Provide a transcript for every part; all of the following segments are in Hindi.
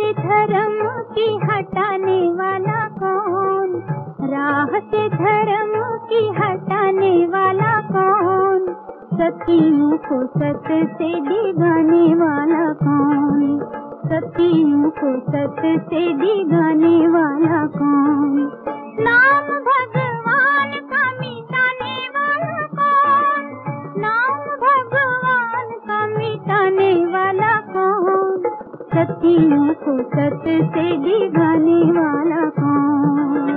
से धर्म की हटाने वाला कौन? राह से धर्म की हटाने वाला कौन? सतियों को सत से दिगाने वाला कौन? सतियों को सत से दिगाने तीनों को सत से दिखाने वाला कौन?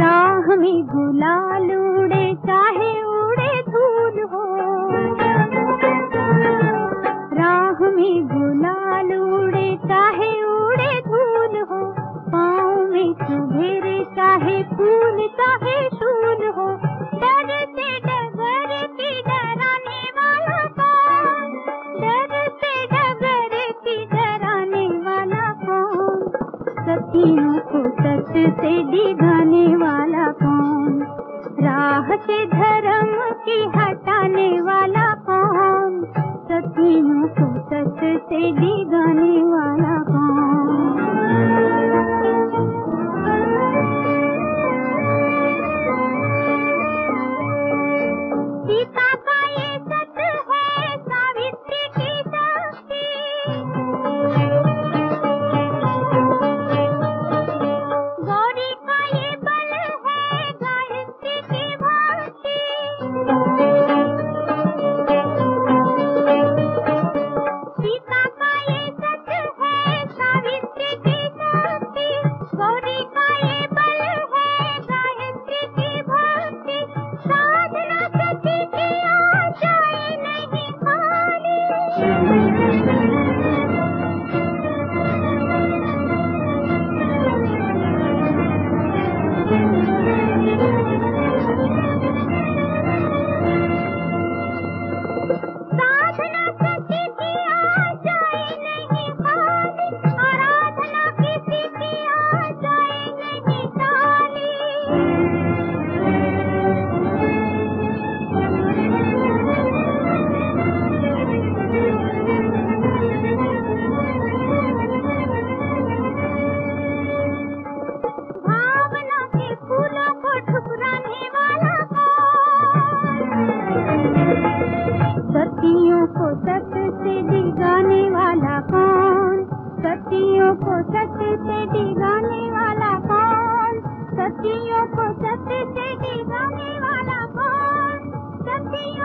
राह में गुलाल उड़े चाहे सखियों को सच से दिखाने वाला कौन? राह से धर्म की हटाने वाला कौन? सखियों को सच से दिखाने वाला सत्य से डिगाने वाला कौन? सतियों को सत्य से डिगाने वाला कौन? सतियों को सत्य से डिगाने वाला कौन? सतियों